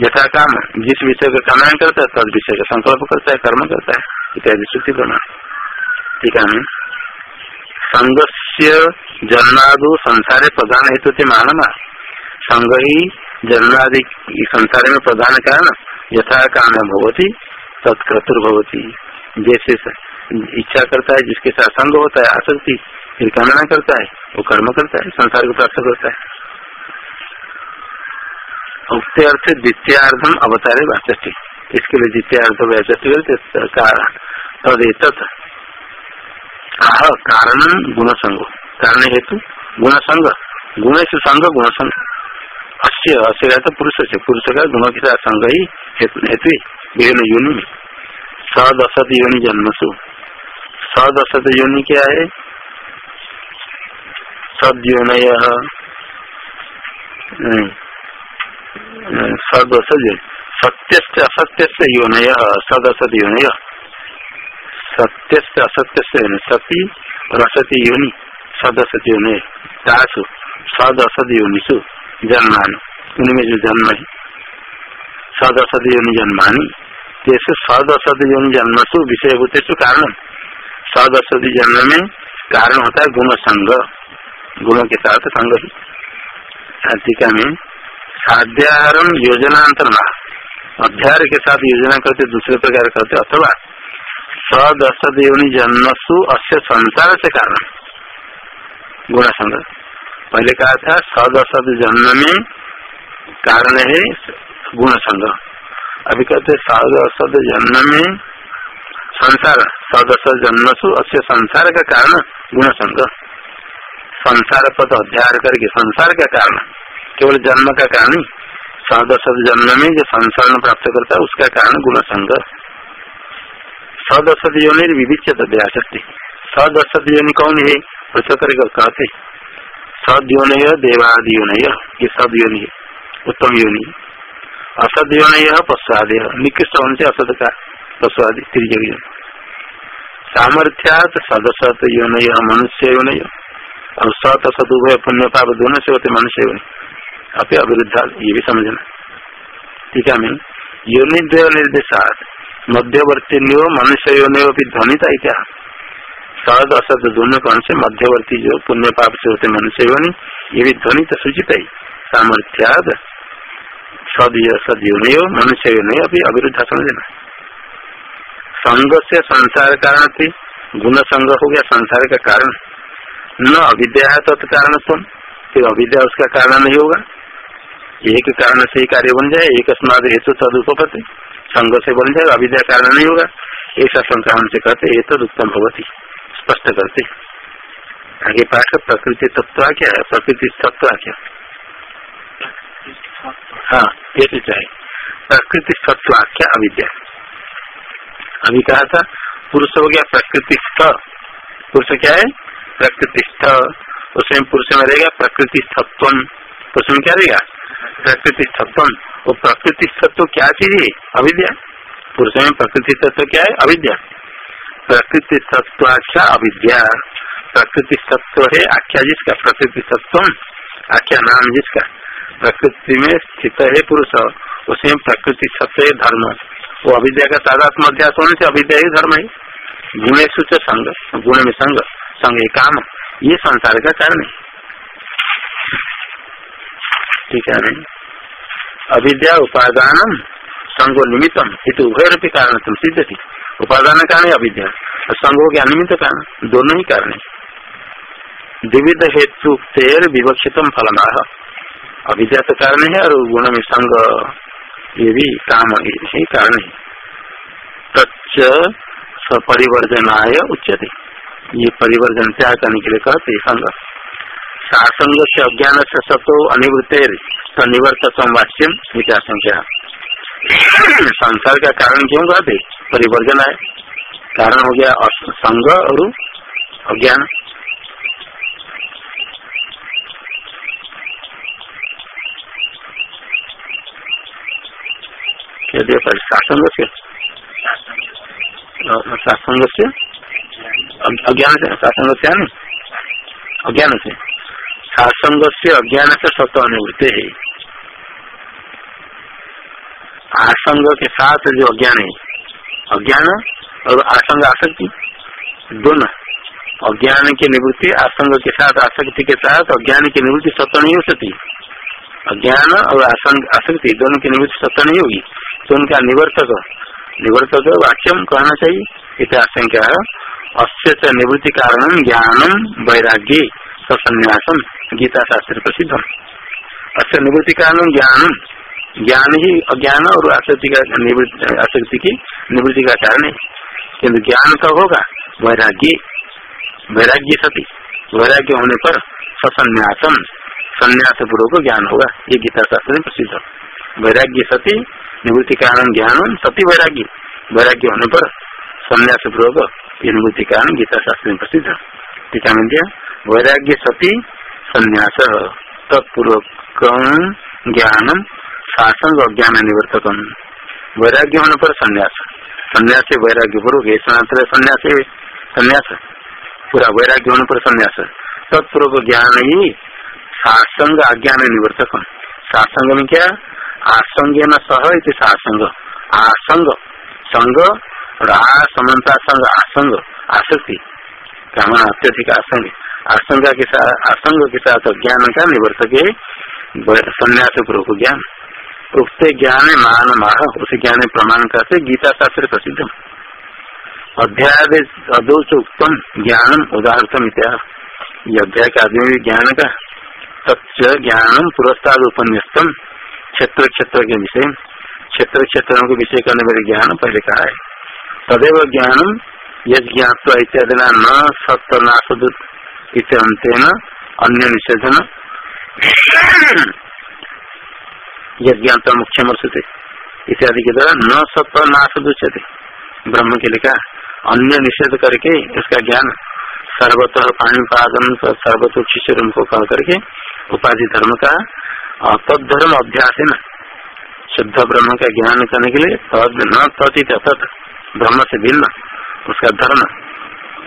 [SPEAKER 1] यथा काम, जिस विषय का कामना करता है, तद विषय का संकल्प करता है, कर्म करता है, इत्यादि श्रुति प्रमाण। ठीक है संघ से जन्मादु संसार प्रधान हेतु थे मानना संघ ही जन्मादि संसार में प्रधान कारण यथा काम भगवती तत्क्रतुर भवती। जैसे इच्छा करता है, जिसके साथ संग होता है, आसक्ति, फिर कामना करता है, वो कर्म करता है, संसार को प्राप्त करता है। उक्त अर्थ द्वितीयार्धम अवतारे वाचस्टी इसके लिए द्वितीय अर्थ व्याचस्टी तदेत आह कारण गुण संग कारण हेतु गुण संग गुण संग गुण संग अस्य अस्य रहता पुरुष से पुरुष का गुण के साथ संग ही हेतु विभिन्न योनि। में सदसत योनि जन्मसु। सदसत योनि क्या है? सदयोनय। सदसज सत्य असत्य से योनय सदसद योनय। सत्य असत्य से सती और असती योनि। सदसत योनय सद असद योनिषु जन्मान। उनमें जो जन्म है, सद असद योनि जन्मानी। जैसे सद असद योनि जन्मसु विषय होते कारण। सद असद जन्म में कारण होता है गुण संग। गुणों के साथ संग ही। टीका में साध्याहारम योजनांतरण अध्याय के साथ योजना करते, दूसरे प्रकार करते, अथवा सदस देवनी जन्मसु अस्य संसार से कारण। गुण संग। पहले कहा था सदसद जन्म में कारण है गुण संग अभी कहते सदसद जन्म में संसार सदसद जन्मसु अस्य संसार का कारण गुण संग संसार पद अध्याय करके, संसार का कारण, केवल जन्म का कारण सदसद जन्म में जो संसार प्राप्त करता है, उसका कारण गुण संग सदसद योनि विविचित व्यासक्ति सदसद योनि कौन है? कहते सद योन देवादि योन ये सद योनि उत्तम योनि असद योन पशुआदि निकृष्ट होने से असद का पशुआदि त्रिजग सामर्थ्यात सदसत योन मनुष्य योन और सत सदुभय पुण्य पाप दोनों से होते मनुष्य योनि अपने अविरुद्धा ये भी समझना। ठीक है, मैं योनिद्वय निर्देशात मध्यवर्ती मनुष्य भी ध्वनिता क्या सद असद दोनों कौन से? मध्यवर्ती जो पुण्य पाप से होते मनुष्य योनि, ये भी ध्वनित सूचित है। सामर्थ्याद सद सदयोनि मनुष्य योनि अभी अविरुद्ध समझना संघ से संसार कारण थी, गुण संघ हो गया, संसार का कारण। न अविद्या है तत्कारण तुम फिर अविद्या उसका कारण नहीं होगा। एक कारण से ही कार्य बन जाए, एक स्माद हेतु तदुपति संग से बन जाएगा अविद्या कारण नहीं होगा। ऐसा संक्रमण से कहते ये तो उत्तम भगवती स्पष्ट करते आगे पाठ प्रकृति तत्व क्या है? प्रकृति तत्व क्या हाँ? ये तो चाहे प्रकृति तत्व क्या अविद्या अभी कहा था, पुरुष हो गया प्रकृतिस्थ पुरुष क्या है? प्रकृतिस्थ उसमें पुरुष में रहेगा प्रकृति तत्व पुरुष में क्या रहेगा? प्रकृति तत्व वो प्रकृति तत्व क्या चीज़ है? अविद्या। पुरुष में प्रकृति तत्व क्या है? अविद्या। प्रकृति तत्वाख्या अविद्या प्रकृति तत्व है आख्या जिसका प्रकृति तत्व आख्या नाम जिसका प्रकृति में स्थित है पुरुष उसमें प्रकृति सत्य धर्म। वो अविद्या का तादात्म अध्यास होने से अविद्या ही धर्म है। गुणेश संग गुण में संग संग काम। ये संसार का कारण है। ठीक है अविद्या उपादान संगो निमित्तम हित उभय कारण सिद्ध थी उपादान कारण अविद्या और संगो के अनिमित कारण दोनों ही कारण है। द्विविध हेतु तेर विवक्षितम फलना अविद्या तो कारण है और गुण में संग ये भी काम ही। कारण है। तच्च सपरिवर्जनाय उच्चते ये परिवर्जन त्याग करने के लिए कहते संग। सासंग से अज्ञान से सतो अनिवृत्तेर। निवर्त वाच्यम विचार संख्या संसार का कारण क्यों कहते परिवर्जन है कारण हो गया संग और अज्ञान। सासंग से? सासंग से? अज्ञान से? सासंग से अज्ञान से। आसंग से अज्ञान से सत्व अनुभूति है। आसंग के साथ जो अज्ञान है, अज्ञान और आसंग आसक्ति, दोनों। अज्ञान की निवृत्ति, आसंग के साथ, आसक्ति के साथ, अज्ञान की निवृत्ति सत्य नहीं हो सकती। अज्ञान और आसंग आसक्ति दोनों की निवृत्ति सत्य नहीं होगी। तो उनका निवर्तक निवर्तक वाक्यम कहना चाहिए। इतना आशंका अस्य निवृत्ति कारण ज्ञानम वैराग्य सन्यासम गीता शास्त्र प्रसिद्ध। अच्छा निवृत्ति कारण ज्ञान ज्ञान ही अज्ञान और आसक्ति का आसक्ति की निवृत्ति का कारण है। किन्तु ज्ञान कब होगा, वैराग्य वैराग्य सती। वैराग्य होने पर सन्यासम संन्यास पूर्वक ज्ञान होगा। ये गीता शास्त्र में प्रसिद्ध वैराग्य सती, निवृत्ति कारण ज्ञान सती वैराग्य। वैराग्य होने पर संन्यास पूर्वक ये निवृत्ति कारण गीता शास्त्र में प्रसिद्ध टीका में दिया, वैराग्य सती, संन्यास, तत्पूर्वक ज्ञानम शासन अज्ञान निवर्तकम वैराग्य होने पर संन्यास। संन्यास वैराग्य स्नातर संन्यास संन्यास। पूरा वैराग्य होने पर संन्यास। तत्पूर्वक ज्ञान ही सासंग अज्ञान निवर्तकम सासंग में क्या? आसंग न सह इति सासंग। आसंग। संग और समन्ता संग आसंग। आसक्ति। कामना अत्यधिक आसंग। आशंका के साथ आसंग के साथ ज्ञान का निवर्तक है। संन्यास पूर्वक ज्ञान। उक्त ज्ञान मान माह, उस ज्ञान प्रमाण करते, गीता शास्त्र प्रसिद्ध अध्याय उत्तम ज्ञानम उदाहरण इतिहास ये अध्याय का आदमी ज्ञान का तत्व ज्ञानम पुरस्कार उपन्यास्तम क्षेत्र क्षेत्र के विषय। क्षेत्र क्षेत्रों के विषय करने वाले ज्ञान पहले कहा है। तदेव ज्ञानम यद ज्ञात इत्यादि न सत्नाशुत अंतेन अन्य निषेधन। यज्ञात मुख्य मर्षते इत्यादि के द्वारा न सत्व नाश नाशुच्यते ब्रह्म के लिखा अन्य निषेध करके इसका ज्ञान सर्वतः पाणीपादन सर्वतः शिशुरम को कह करके उपाधि धर्म का तत्धर्म अभ्यास है न शुद्ध ब्रह्म का ज्ञान करने के लिए तद न तथित अतत ब्रह्म से भिन्न उसका धर्म।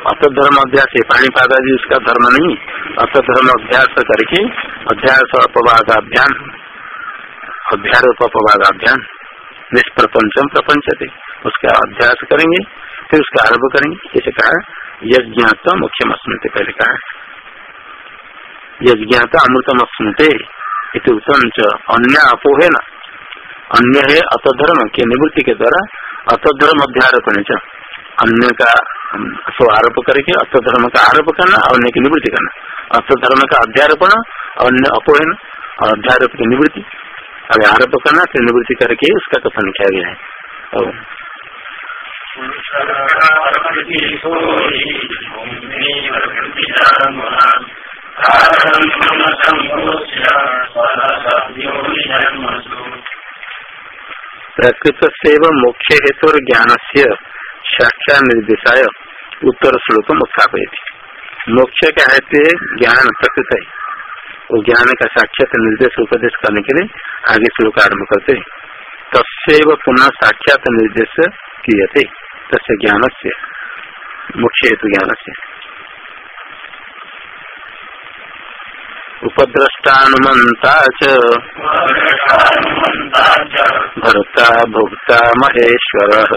[SPEAKER 1] अतत धर्म अभ्यास है पाणीपाद आदि उसका धर्म नहीं अतत धर्म अभ्यास करके अध्यास अपवादाभ्यान अध्यारोप अपवादाभ्यान निष्प्रपंचम प्रपंच थे उसका अभ्यास करेंगे, फिर उसका आरोप करेंगे। जैसे कहा यज्ञात मुख्य स्मृति पहले कहा। यज्ञात अमृतम स्मृते अन्य अपोहे न। अन्य है अतधर्म के निवृत्ति के द्वारा अतधर्म अध्यारोपण अन्य का सो आरोप करके अतधर्म का आरोप करना और अन्य की निवृत्ति करना। अतधर्म का अध्यारोपण, अन्य अपोहन अध्यारोप की निवृत्ति अगर आरोप करना, फिर निवृत्ति करके उसका कथन किया गया है। प्रकृत से मुख्य हेतु ज्ञान से साक्षा निर्देशाय उत्तर श्लोक उत्थापित मोक्ष का हेतु ज्ञान प्रकृत है। ज्ञान का साक्षात निर्देश उपदेश करने के लिए आगे श्लोक आरंभ करते तस्व पुनः साक्षात निर्देश किए तस् ज्ञान से मुख्य हेतु ज्ञान से उपद्रष्टानुमता भर्ता भोक्ता महेश्वर।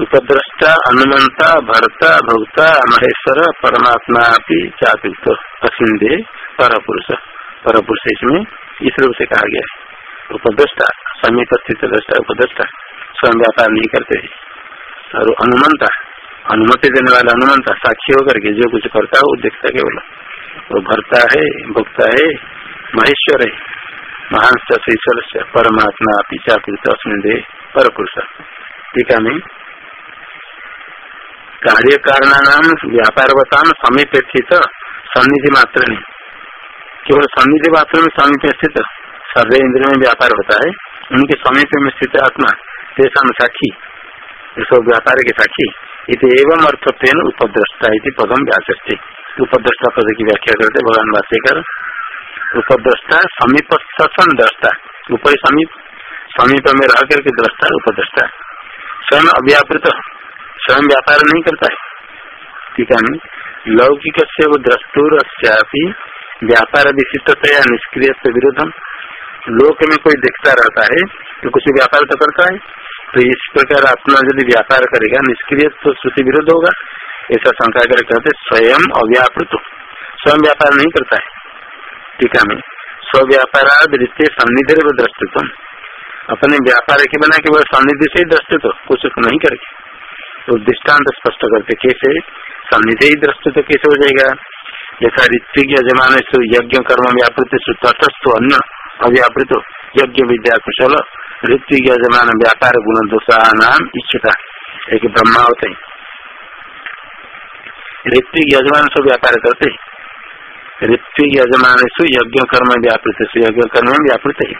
[SPEAKER 1] उपद्रष्टा अनुमंता भरता, भोक्ता, महेश्वर, परमात्मा चातुक्त असिंदे पर पुरुष पर पुरुष इसमें इस रूप से कहा गया उपद्रष्टा समीप स्थित दृष्टा, उपद्रष्टा, स्वयं व्यापार नहीं करते। और अनुमंता अनुमति देने वाला अनुमंता साक्षी होकर के जो कुछ करता है, वो देखता केवल। वो भरता है, भोक्ता है, महेश्वर है। महान ईश्वर से परमात्मा पिछा कृत दे पर पुरुष टीका में कार्य कारण नाम व्यापारवतान समीप स्थित सन्निधि मात्र नहीं केवल सन्निधि मात्र में समीप स्थित सर्वे इंद्र में व्यापार होता है, उनके समीप में स्थित आत्मा, तेसा साक्षी सब व्यापार के साक्षी इत एवं अर्थत्व उपद्रष्टा पदम व्यास उपद्रष्टा पद की व्याख्या करते, भगवान भाष्यकर उपद्रष्टा समीप सत्सन दृष्टा ऊपर समीप समीप में रह करके दृष्टा, उपद्रष्टा। स्वयं अव्यापृत स्वयं व्यापार नहीं करता है। ठीक है लौकिक से वो द्रष्टुर व्यापार विशिष्टतया निष्क्रिय से विरोधम लोक में कोई देखता रहता है तो कुछ व्यापार तो करता है। तो इस प्रकार आत्मा यदि व्यापार करेगा, निष्क्रिय तो श्रुति विरोध होगा। ऐसा शंका कर कहते स्वयं अव्यापृत। स्वयं व्यापार नहीं करता है। टीका में स्व व्यापाराद रीते सन्निधि दृष्टित्व अपने व्यापार के बना केवल सन्निधि से ही दृष्टित्व कुछ नहीं करके तो दृष्टांत स्पष्ट करते कैसे? सन्निधि ही दृष्टित्व कैसे हो जाएगा? यथा ऋत्विक यजमान यज्ञ कर्म व्यापृत तटस्थ अन्य अव्यापृत यज्ञ विद्या कुशल ऋत्विक यजमान व्यापार गुण दोषा नाम इच्छता। एक ब्रह्मा होते। ऋत्विक यजमान सब व्यापार करते। ऋत्वि यजमान सु यज्ञ कर्म व्यापृत यज्ञ कर्म व्यापृत। है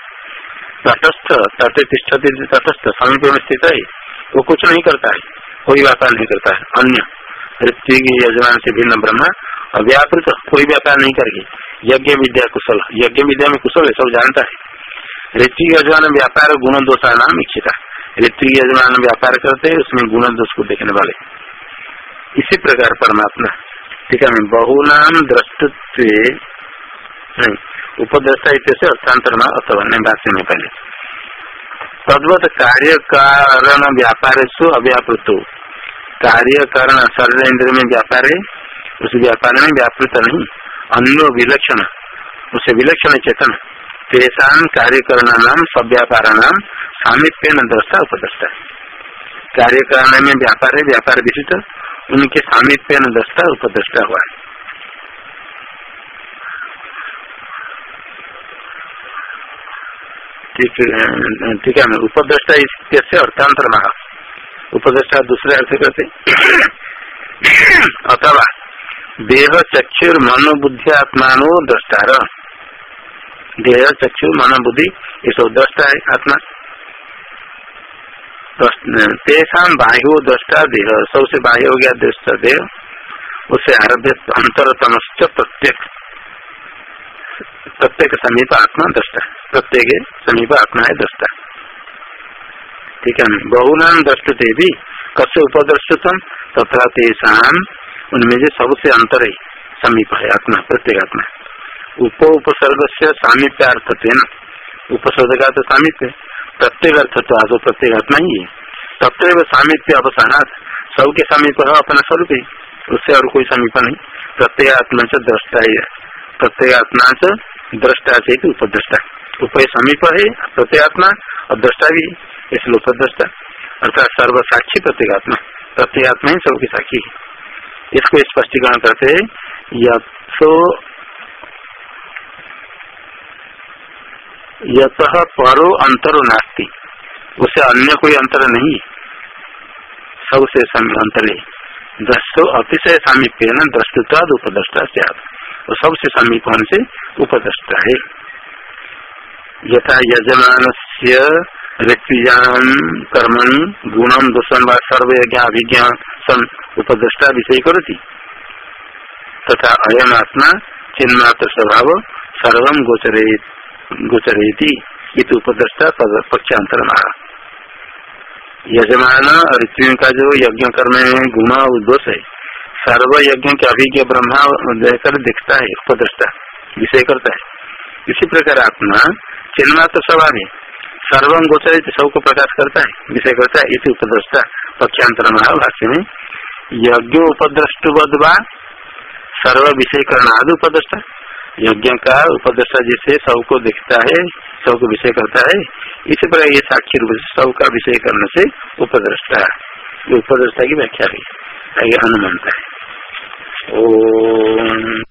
[SPEAKER 1] तटस्थ, तटे तिष्ठते तटस्थ, समीप में स्थित है वो कुछ नहीं करता है। कोई व्यापार नहीं करता है। अन्य ऋत्विक यजमान से भिन्न ब्रह्मा अव्यापृत कोई व्यापार नहीं करके यज्ञ विद्या कुशल, यज्ञ विद्या में कुशल है, सब जानता है। ऋत्विक यजमान व्यापार गुण दोषा नाम इच्छिता ऋत्विक यजमान व्यापार करते है, उसमें गुण दोष को देखने वाले। इसी प्रकार परमात्मा, ठीक है, बहुनाम दृष्टत्व उपद्रष्टा इतने अर्थांतर में अथवा भाष्य में पहले। तद्वत कार्य कारण व्यापार सु अव्यापृत। कार्य कारण शरीर इंद्र में व्यापार है उस व्यापार में व्यापृत नहीं, अन्य विलक्षण। उसे विलक्षण चेतन। तेषान कार्यकरण नाम सव्यापार नाम सामिप्य न दृष्टा उपदृष्टा। कार्यकरण में व्यापार है व्यापार विशिष्ट, उनके सामिप्य न दृष्टा उपदृष्टा हुआ ठीक है उपद्रष्टा इसके अर्थांतर महा उपद्रष्टा दूसरे अर्थ करते अथवा देह चक्षुर मनोबुद्धि आत्मानो दृष्टार। देह चक्षु मनोबुद्धि ये सब दृष्टा है आत्मा। तेषा बाह्यो दृष्टा देह। सबसे बाह्य हो गया दृष्टा देह। उससे आरभ्य अंतरतम प्रत्येक प्रत्येक समीप आत्मा दृष्टा प्रत्येक समीप आत्मा है दृष्टा ठीक है बहुनाम दृष्टते भी, कस्य उपदृष्टतम, तथा तेषाम उनमें जो सबसे अंतर है समीप है आत्मा, प्रत्येक आत्मा। उप उपसर्ग से सामीप्यार्थ न उपसर्ग का तो सामीप्य। प्रत्येक अर्थ तो आज प्रत्येक आत्मा ही है। तत्व सामीप्य अवसानाथ सबके समीप है अपना स्वरूप। ही उससे और कोई समीप नहीं। प्रत्येक आत्मा से दृष्टा ही। प्रत्येक आत्मा से दृष्टा से उपद्रष्टा उपय समीप है प्रत्येगात्मा और दृष्टा भी इसलिए उपद्रष्टा अर्थात सर्व साक्षी प्रत्येगात्मा प्रत्येगात्मा ही सबकी साक्षी है। इसको स्पष्टीकरण करते है यथो यत परो अंतरो नास्ती। उसे अन्य कोई अंतर नहीं सबसे अंतर। है दृष्टो अतिशय सामीप्य न दृष्टुत्वाद उपद्रष्टा वो सबसे समीप होने से? उपदष्टा है। यथा यजमान से व्यक्तिजान कर्मणि गुणम दूषण व सर्वज्ञ अभिज्ञा सन उपदष्टा विषय करती। तथा अयम आत्मा चिन्मात्र स्वभाव सर्व गोचरे, गोचरेती इत उपदष्टा पक्षांतर मारा यजमान ऋतु का जो यज्ञ कर्म में गुण दोष है सर्व यज्ञ के अभिज्ञ ब्रह्मा देखकर दिखता है, उपदृष्टा, विषय करता है। इसी प्रकार आत्मा, चिन्मात्र स्वभाव है। सर्वम गोचरित, सबको प्रकाश करता है, विषय करता है इसी उपद्रष्टा पक्षांतर महाभाष्य में। यज्ञ उपद्रष्टुबा सर्व विषय करना आदि उपद्रष्टा यज्ञ का उपद्रष्टा जिसे सबको दिखता है, सबको विषय करता है, इसी प्रकार ये साक्षी रूप से सबका विषय करने से उपद्रष्टा ये उपद्रष्टा की व्याख्या है। अनुमानता है। ओ